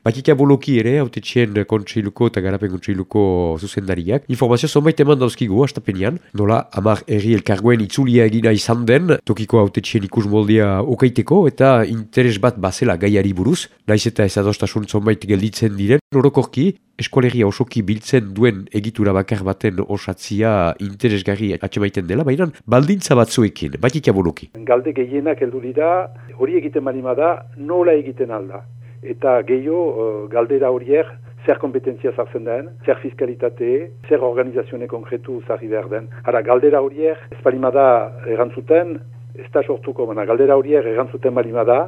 Bakika boloki ere, haute txien kontseiluko eta garapen kontseiluko zuzendariak. Informazio zonbait eman dauzkigu, astapenean. Nola, amar erri elkargoen itzulia egina izan den, tokiko haute txien ikus moldia okaiteko, eta interes bat bazela gaiari buruz. Naiz eta ez adostasun zonbait gelditzen diren, norokorki, eskolegia osoki biltzen duen egitura bakar baten osatzia interesgarri atxemaiten dela, baina baldintza batzuekin, batik aboloki. Galde gehienak heldu dira, hori egiten malima da, nola egiten alda. Eta gehiago uh, galdera horiek zer kompetentzia zartzen den, zer fiskalitate, zer organizazione konkretu zarri behar den. Hara, galdera horiek ez balima da erantzuten, ez da sortuko, baina galdera horiek erantzuten balima da,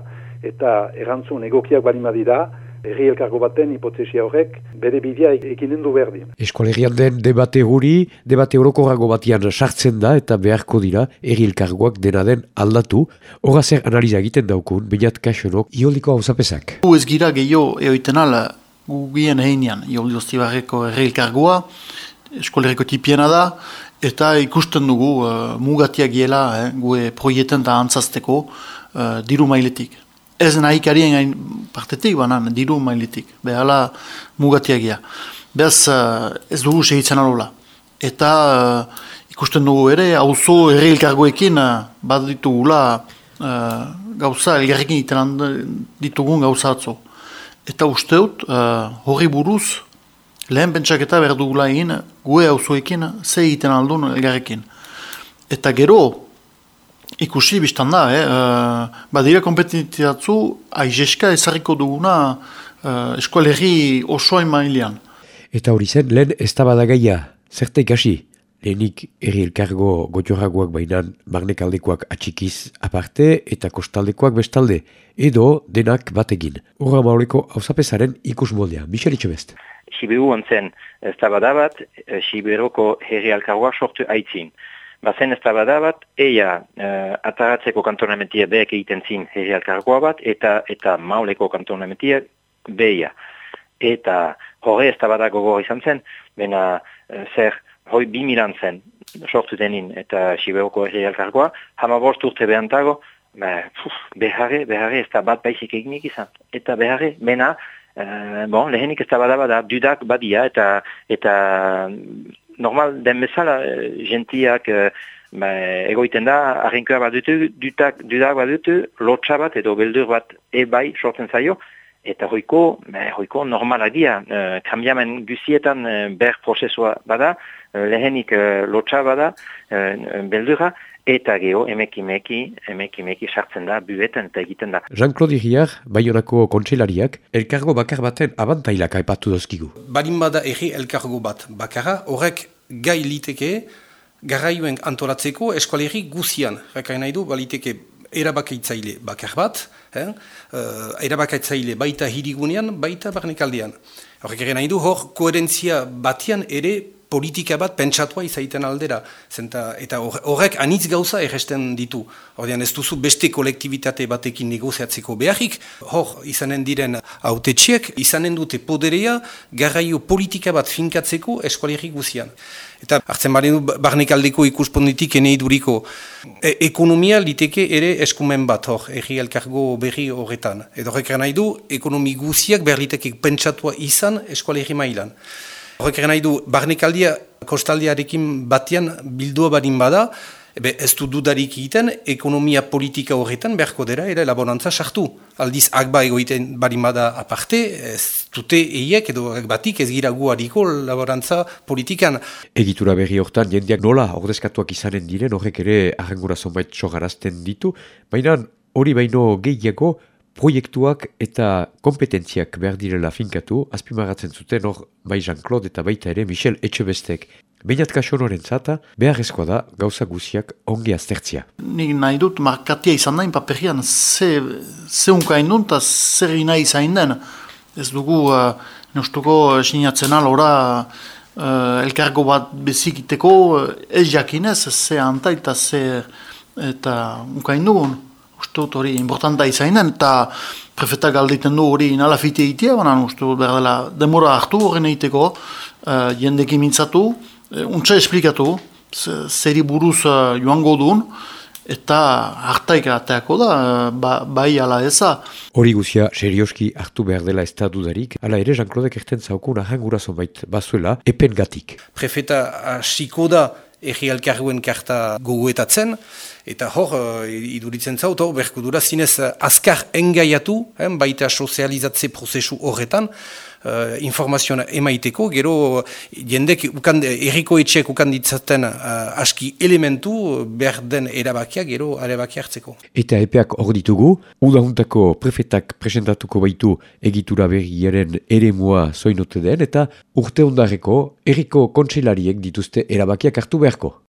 eta erantzun egokiak balima dira, Erri elkargo baten hipotesia horrek bere bidea ekinen du berdin. Eskolegian den debate guri, debate orokorago batian sartzen da eta beharko dira erri elkargoak dena den aldatu. Hora zer analiza egiten daukun, bainat kaxonok, ioliko hau zapesak. Gu ez gira gehiago eoiten ala, gu gien heinean, ioldi oztibarreko erri elkargoa, eskoleriko tipiena da, eta ikusten dugu uh, mugatiak giela, eh, gu proietan da antzazteko uh, diru mailetik ez nahikarien gain partetik, banan, diru mailetik, behala mugatiagia. Beaz, uh, ez dugu segitzen alola. Eta uh, ikusten dugu ere, auzo erre elkargoekin uh, bat ditugula uh, gauza, elgarrekin iten ditugun gauza atzo. Eta usteut, uh, horri buruz, lehen pentsaketa behar dugula egin, gue auzoekin, ze egiten aldun elgarrekin. Eta gero, Ikusi, biztan da, eh? uh, badira kompetitiatzu, aizeska ezarriko duguna uh, eskualerri osoa mailean. Eta hori zen, lehen ez da badagaia, zerte ikasi? Lehenik erri elkargo gotioragoak bainan magnekaldekoak atxikiz aparte eta kostaldekoak bestalde, edo denak bategin. Horra mauleko hausapesaren ikus moldea. Michel Itxobest. Sibiru ontzen, ez da badabat, eh, Sibiroko herri elkargoa sortu aitzin. Bazen ez da bat, eia uh, ataratzeko kantonamentia behek egiten zin herri alkargoa bat, eta eta mauleko kantonamentia behia. Eta horre ez da bada izan zen, bena uh, zer hoi bimilan zen sortu denin eta Siberoko herri alkargoa, hama bost urte behantago, beharre, beharre ez da bat baizik eginik izan. Eta beharre, bena, uh, bon, lehenik ez da bada bada, dudak badia, eta eta normal den bezala gentiak eh, ba, egoiten da, arrinkoa bat dutu, dutak, dudak bat dutu, lotxa bat edo beldur bat ebai sortzen zaio, eta hoiko, ba, hoiko normala dia, uh, kambiamen guzietan uh, ber prozesua bada, uh, lehenik uh, lotxa bada, uh, beldura, eta geho emeki meki, emeki meki sartzen da, buetan eta egiten da. Jean-Claude Iriar, Bayonako kontselariak, elkargo bakar baten abantailak aipatu dozkigu. Balin bada erri elkargo bat bakara, horrek gai liteke, garraioen antolatzeko eskualerri guzian. Reka nahi du, baliteke erabakaitzaile bakar bat, eh? uh, erabakaitzaile baita hirigunean, baita barnekaldean. Horrek ere nahi du, hor koherentzia batian ere politika bat pentsatua izaiten aldera. Zenta, eta horrek anitz gauza erresten ditu. Horrean ez duzu beste kolektibitate batekin negoziatzeko beharrik, hor izanen diren autetxiek, izanen dute poderea garraio politika bat finkatzeko eskualerri guzian. Eta hartzen bari du barnekaldeko ikusponditik enei duriko. E, ekonomia liteke ere eskumen bat hor, erri elkargo berri horretan. Edo horrek nahi du, ekonomi guziak berriteke pentsatua izan eskualerri mailan. Horrek nahi du, barnekaldia kostaldiarekin batian bildua badin bada, ebe ez du dudarik egiten, ekonomia politika horretan beharko dira, ere laborantza sartu. Aldiz, akba egoiten badin bada aparte, ez dute eiek edo batik ez gira guariko laborantza politikan. Egitura berri hortan, jendeak nola ordezkatuak izanen diren, horrek ere arrangura zonbait sogarazten ditu, baina hori baino gehiago, proiektuak eta kompetentziak behar direla finkatu, azpimaratzen zuten hor bai Jean-Claude eta baita ere Michel Etxebestek. Bainat kasonoren zata, behar da gauza guziak ongi aztertzia. Nik nahi dut markatia izan nahi paperian, ze, ze unka indun eta zer nahi izan den. Ez dugu, uh, nostuko uh, sinatzen alora uh, elkargo bat bezikiteko, ez jakinez, ze anta eta ze eta unka indugun uste dut hori importanta izainen, eta prefetak galdeiten du hori nalafite egitea, baina uste dut behar dela demora hartu horren egiteko, uh, jendekin mintzatu, uh, untsa esplikatu, zeri buruz uh, joango duen, eta hartaik ateako da, ba, bai ala eza. Hori guzia serioski hartu behar dela ez da dudarik, ala ere Jean-Claude erten zaukun ahangura zonbait bazuela epen gatik. Prefeta hasiko da erri alkarguen karta goguetatzen, eta hor, uh, iduritzen zaut, hor, berkudura zinez azkar engaiatu, baita sozializatze prozesu horretan, uh, informazioa emaiteko, gero jendek ukan, erriko etxeak ukan ditzaten uh, aski elementu behar den erabakia, gero erabakia hartzeko. Eta epeak hor ditugu, udahuntako prefetak presentatuko baitu egitura berriaren ere mua zoinote den, eta urte ondareko erriko kontseilariek dituzte erabakiak hartu beharko.